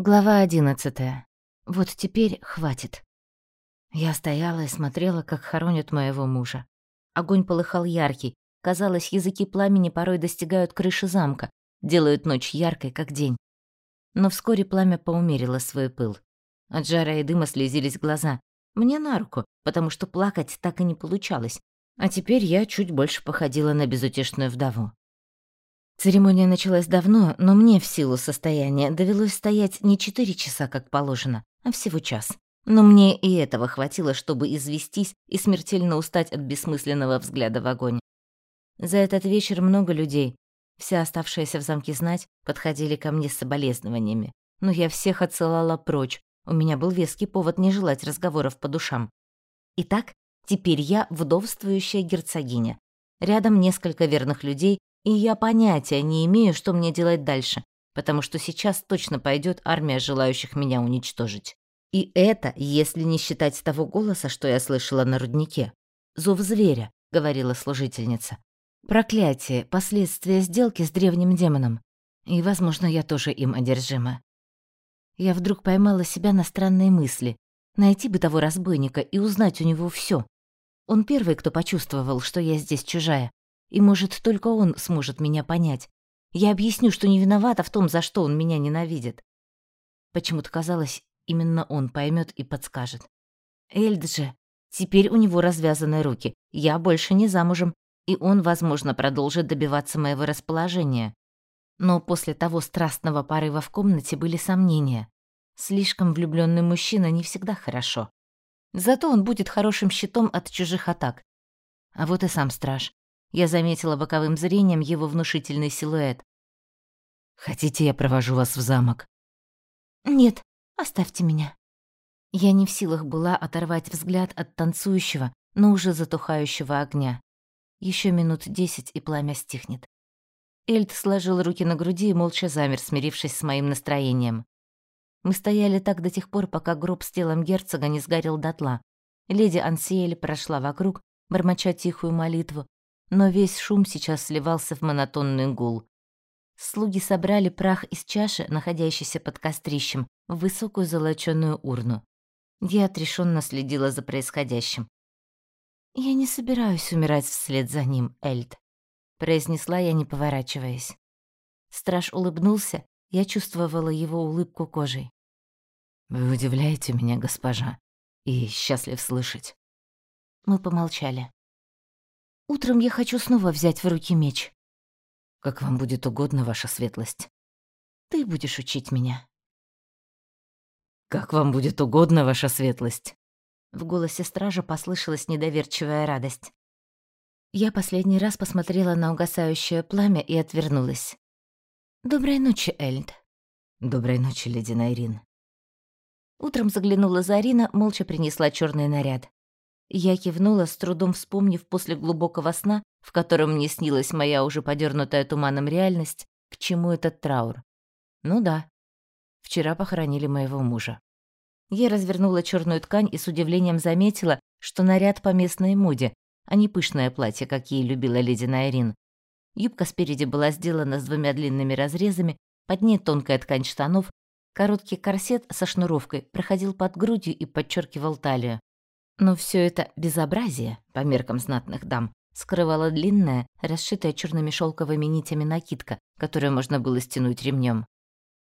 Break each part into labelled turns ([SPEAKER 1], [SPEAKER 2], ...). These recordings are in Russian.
[SPEAKER 1] Глава одиннадцатая. Вот теперь хватит. Я стояла и смотрела, как хоронят моего мужа. Огонь полыхал яркий. Казалось, языки пламени порой достигают крыши замка, делают ночь яркой, как день. Но вскоре пламя поумерило свой пыл. От жара и дыма слезились глаза. Мне на руку, потому что плакать так и не получалось. А теперь я чуть больше походила на безутешную вдову. Церемония началась давно, но мне в силу состояния довелось стоять не четыре часа, как положено, а всего час. Но мне и этого хватило, чтобы известись и смертельно устать от бессмысленного взгляда в огонь. За этот вечер много людей, вся оставшаяся в замке знать, подходили ко мне с соболезнованиями. Но я всех отсылала прочь, у меня был веский повод не желать разговоров по душам. Итак, теперь я вдовствующая герцогиня. Рядом несколько верных людей, и я понятия не имею, что мне делать дальше, потому что сейчас точно пойдет армия желающих меня уничтожить. И это, если не считать того голоса, что я слышала на руднике. «Зов зверя», — говорила служительница. «Проклятие, последствия сделки с древним демоном. И, возможно, я тоже им одержима». Я вдруг поймала себя на странные мысли. Найти бы того разбойника и узнать у него все. Он первый, кто почувствовал, что я здесь чужая, и, может, только он сможет меня понять. Я объясню, что не виновата в том, за что он меня ненавидит. Почему-то казалось, именно он поймет и подскажет. Эльд же, теперь у него развязаны руки, я больше не замужем, и он, возможно, продолжит добиваться моего расположения. Но после того страстного порыва в комнате были сомнения. Слишком влюбленный мужчина не всегда хорошо. Зато он будет хорошим щитом от чужих атак. А вот и сам страж. Я заметила боковым зрением его внушительный силуэт. «Хотите, я провожу вас в замок?» «Нет, оставьте меня». Я не в силах была оторвать взгляд от танцующего, но уже затухающего огня. Еще минут десять, и пламя стихнет. Эльд сложил руки на груди и молча замер, смирившись с моим настроением. Мы стояли так до тех пор, пока гроб с телом герцога не сгорел дотла. Леди Ансиэль прошла вокруг, бормоча тихую молитву, но весь шум сейчас сливался в монотонный гул. Слуги собрали прах из чаши, находящейся под кострищем, в высокую золочёную урну. Я отрешенно следила за происходящим. «Я не собираюсь умирать вслед за ним, Эльд», — произнесла я, не поворачиваясь. Страж улыбнулся, я чувствовала его улыбку кожей. «Вы удивляете меня, госпожа, и счастлив слышать». Мы помолчали. Утром я хочу снова взять в руки меч. Как вам будет угодно, ваша светлость. Ты будешь учить меня. Как вам будет угодно, ваша светлость. В голосе стража послышалась недоверчивая радость. Я последний раз посмотрела на угасающее пламя и отвернулась. «Доброй ночи, Эльд». «Доброй ночи, леди Найрин». Утром заглянула Зарина, молча принесла черный наряд. Я кивнула, с трудом вспомнив после глубокого сна, в котором мне снилась моя уже подернутая туманом реальность, к чему этот траур. Ну да, вчера похоронили моего мужа. Я развернула черную ткань и с удивлением заметила, что наряд по местной моде, а не пышное платье, какие любила леди Найрин. Юбка спереди была сделана с двумя длинными разрезами, под ней тонкая ткань штанов, короткий корсет со шнуровкой проходил под грудью и подчеркивал талию. Но все это безобразие, по меркам знатных дам, скрывала длинная, расшитая черными шелковыми нитями накидка, которую можно было стянуть ремнем.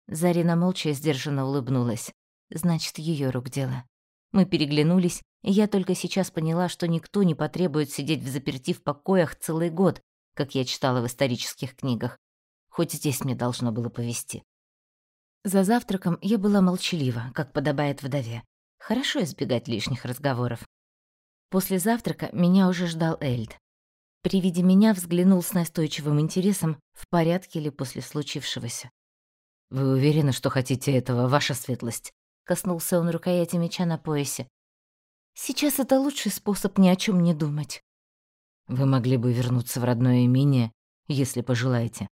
[SPEAKER 1] Зарина молча и сдержанно улыбнулась. Значит, ее рук дело. Мы переглянулись, и я только сейчас поняла, что никто не потребует сидеть в заперти в покоях целый год, как я читала в исторических книгах. Хоть здесь мне должно было повести. За завтраком я была молчалива, как подобает вдове. Хорошо избегать лишних разговоров. После завтрака меня уже ждал Эльд. При виде меня взглянул с настойчивым интересом, в порядке ли после случившегося. «Вы уверены, что хотите этого, ваша светлость?» Коснулся он рукояти меча на поясе. «Сейчас это лучший способ ни о чем не думать». «Вы могли бы вернуться в родное имение, если пожелаете».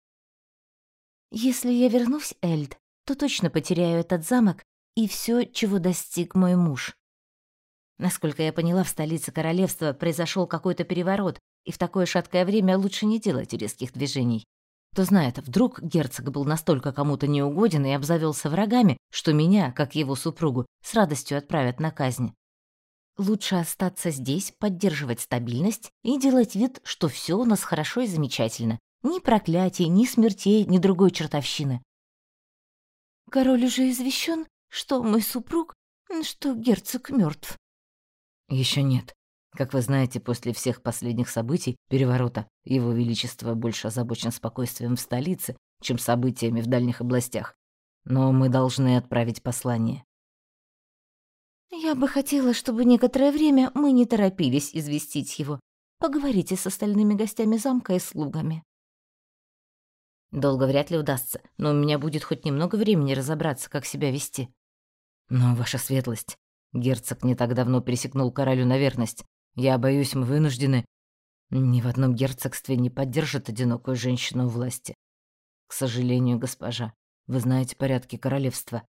[SPEAKER 1] «Если я вернусь, Эльд, то точно потеряю этот замок и все, чего достиг мой муж. Насколько я поняла, в столице королевства произошел какой-то переворот, и в такое шаткое время лучше не делать резких движений. Кто знает, вдруг герцог был настолько кому-то неугоден и обзавелся врагами, что меня, как его супругу, с радостью отправят на казнь. Лучше остаться здесь, поддерживать стабильность и делать вид, что все у нас хорошо и замечательно. Ни проклятий, ни смертей, ни другой чертовщины. Король уже извещен, что мой супруг, что герцог мертв. Еще нет. Как вы знаете, после всех последних событий переворота Его Величество больше озабочен спокойствием в столице, чем событиями в дальних областях. Но мы должны отправить послание. Я бы хотела, чтобы некоторое время мы не торопились известить его. Поговорите с остальными гостями замка и слугами. Долго вряд ли удастся, но у меня будет хоть немного времени разобраться, как себя вести. Но, ваша светлость, герцог не так давно присягнул королю на верность. Я боюсь, мы вынуждены... Ни в одном герцогстве не поддержат одинокую женщину у власти. К сожалению, госпожа, вы знаете порядки королевства.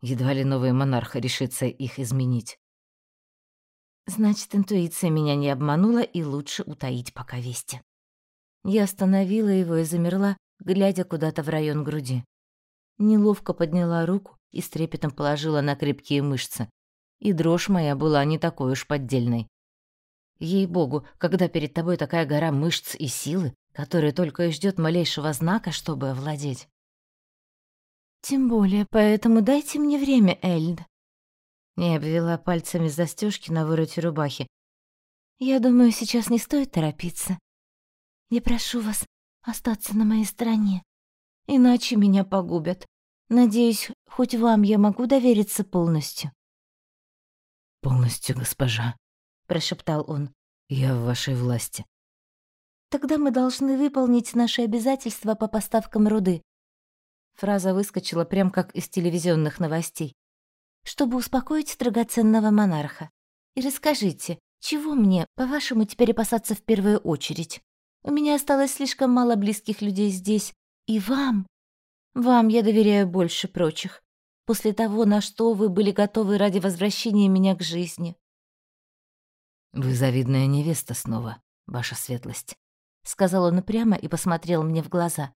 [SPEAKER 1] Едва ли новый монарх решится их изменить. Значит, интуиция меня не обманула, и лучше утаить пока вести. Я остановила его и замерла, глядя куда-то в район груди. Неловко подняла руку и с трепетом положила на крепкие мышцы. И дрожь моя была не такой уж поддельной. Ей-богу, когда перед тобой такая гора мышц и силы, которая только и ждет малейшего знака, чтобы овладеть. Тем более, поэтому дайте мне время, Эльд. Я обвела пальцами застежки на вороте рубахи. Я думаю, сейчас не стоит торопиться. Я прошу вас остаться на моей стороне, иначе меня погубят. Надеюсь, хоть вам я могу довериться полностью. Полностью, госпожа, прошептал он. «Я в вашей власти». «Тогда мы должны выполнить наши обязательства по поставкам руды». Фраза выскочила прям как из телевизионных новостей. «Чтобы успокоить драгоценного монарха. И расскажите, чего мне, по-вашему, теперь опасаться в первую очередь? У меня осталось слишком мало близких людей здесь. И вам? Вам я доверяю больше прочих. После того, на что вы были готовы ради возвращения меня к жизни. «Вы завидная невеста снова, ваша светлость», — сказал он прямо и посмотрел мне в глаза.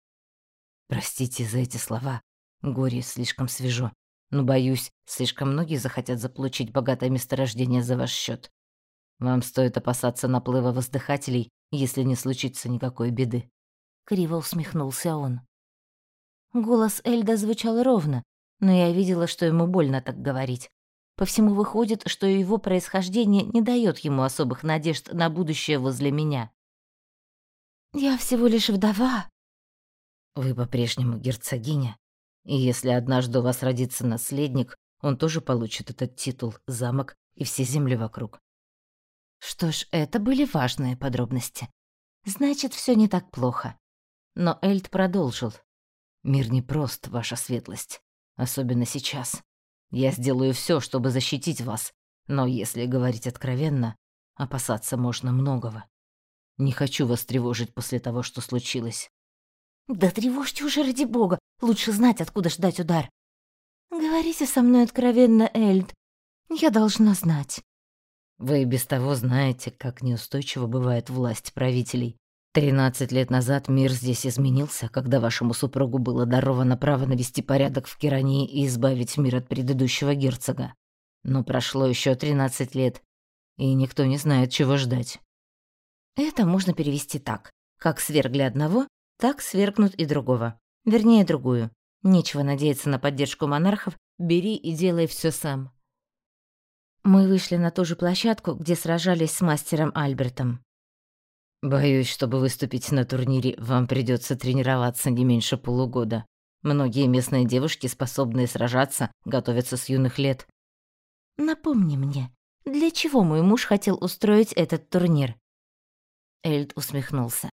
[SPEAKER 1] «Простите за эти слова. Горе слишком свежо. Но, боюсь, слишком многие захотят заполучить богатое месторождение за ваш счет. Вам стоит опасаться наплыва воздыхателей, если не случится никакой беды». Криво усмехнулся он. Голос Эльда звучал ровно, но я видела, что ему больно так говорить. По всему выходит, что его происхождение не дает ему особых надежд на будущее возле меня. «Я всего лишь вдова». «Вы по-прежнему герцогиня, и если однажды у вас родится наследник, он тоже получит этот титул, замок и все земли вокруг». Что ж, это были важные подробности. Значит, все не так плохо. Но Эльд продолжил. «Мир непрост, ваша светлость, особенно сейчас. Я сделаю все, чтобы защитить вас, но если говорить откровенно, опасаться можно многого. Не хочу вас тревожить после того, что случилось. Да тревожьте уже ради бога, лучше знать, откуда ждать удар. Говорите со мной откровенно, Эльд. Я должна знать. Вы и без того знаете, как неустойчиво бывает власть правителей. Тринадцать лет назад мир здесь изменился, когда вашему супругу было даровано право навести порядок в Кирании и избавить мир от предыдущего герцога. Но прошло еще тринадцать лет, и никто не знает, чего ждать. Это можно перевести так. Как свергли одного, так свергнут и другого. Вернее, другую. Нечего надеяться на поддержку монархов, бери и делай все сам. Мы вышли на ту же площадку, где сражались с мастером Альбертом. Боюсь, чтобы выступить на турнире, вам придется тренироваться не меньше полугода. Многие местные девушки, способные сражаться, готовятся с юных лет. Напомни мне, для чего мой муж хотел устроить этот турнир? Эльд усмехнулся.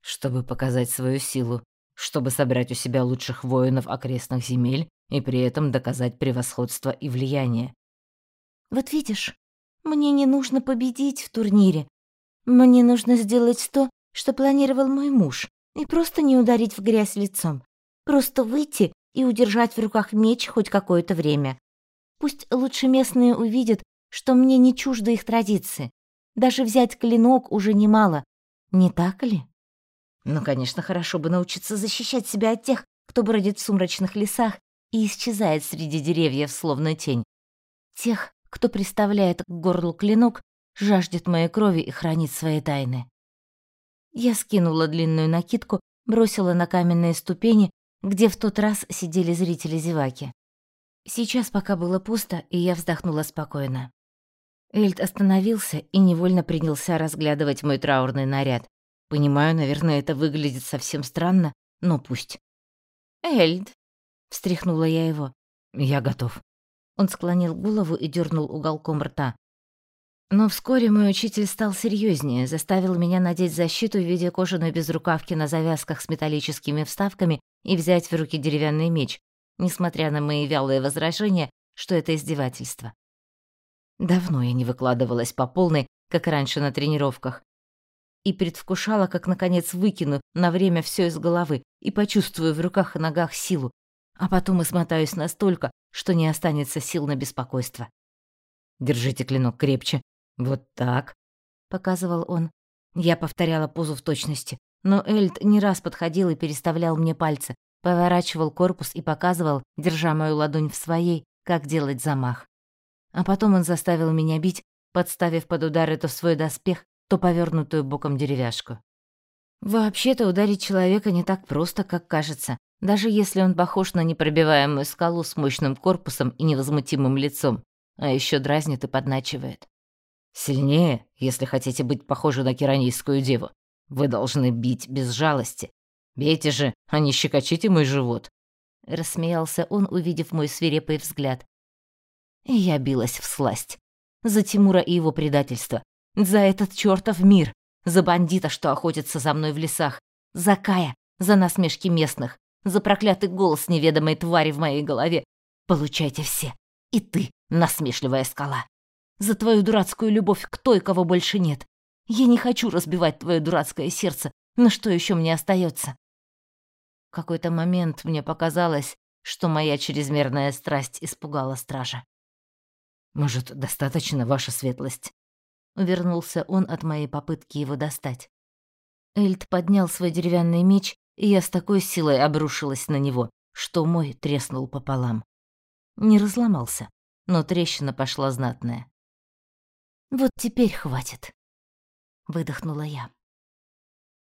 [SPEAKER 1] Чтобы показать свою силу, чтобы собрать у себя лучших воинов окрестных земель и при этом доказать превосходство и влияние. Вот видишь, мне не нужно победить в турнире, мне нужно сделать то, что планировал мой муж, и просто не ударить в грязь лицом. Просто выйти и удержать в руках меч хоть какое-то время. Пусть лучше местные увидят, что мне не чужды их традиции. Даже взять клинок уже немало, не так ли? Ну, конечно, хорошо бы научиться защищать себя от тех, кто бродит в сумрачных лесах и исчезает среди деревьев, словно тень. Тех, кто приставляет к горлу клинок, жаждет моей крови и хранит свои тайны. Я скинула длинную накидку, бросила на каменные ступени, где в тот раз сидели зрители-зеваки. Сейчас пока было пусто, и я вздохнула спокойно. Эльд остановился и невольно принялся разглядывать мой траурный наряд. Понимаю, наверное, это выглядит совсем странно, но пусть. «Эльд!» — встряхнула я его. «Я готов». Он склонил голову и дернул уголком рта. Но вскоре мой учитель стал серьезнее, заставил меня надеть защиту в виде кожаной безрукавки на завязках с металлическими вставками и взять в руки деревянный меч, несмотря на мои вялые возражения, что это издевательство. Давно я не выкладывалась по полной, как раньше на тренировках, и предвкушала, как наконец выкину на время все из головы и почувствую в руках и ногах силу, а потом и смотаюсь настолько, что не останется сил на беспокойство. «Держите клинок крепче. Вот так», — показывал он. Я повторяла позу в точности, но Эльд не раз подходил и переставлял мне пальцы, поворачивал корпус и показывал, держа мою ладонь в своей, как делать замах. А потом он заставил меня бить, подставив под удар это свой доспех, то повернутую боком деревяшку. Вообще-то ударить человека не так просто, как кажется, даже если он похож на непробиваемую скалу с мощным корпусом и невозмутимым лицом, а еще дразнит и подначивает. Сильнее, если хотите быть похожи на керанийскую деву. Вы должны бить без жалости. Бейте же, а не щекочите мой живот. Рассмеялся он, увидев мой свирепый взгляд. Я билась в сласть. За Тимура и его предательство. За этот чертов мир. За бандита, что охотится за мной в лесах. За Кая. За насмешки местных. За проклятый голос неведомой твари в моей голове. Получайте все. И ты, насмешливая скала. За твою дурацкую любовь к той, кого больше нет. Я не хочу разбивать твое дурацкое сердце, но что еще мне остается? В какой-то момент мне показалось, что моя чрезмерная страсть испугала стража. «Может, достаточно, ваша светлость?» Увернулся он от моей попытки его достать. Эльд поднял свой деревянный меч, и я с такой силой обрушилась на него, что мой треснул пополам. Не разломался, но трещина пошла знатная. «Вот теперь хватит», — выдохнула я.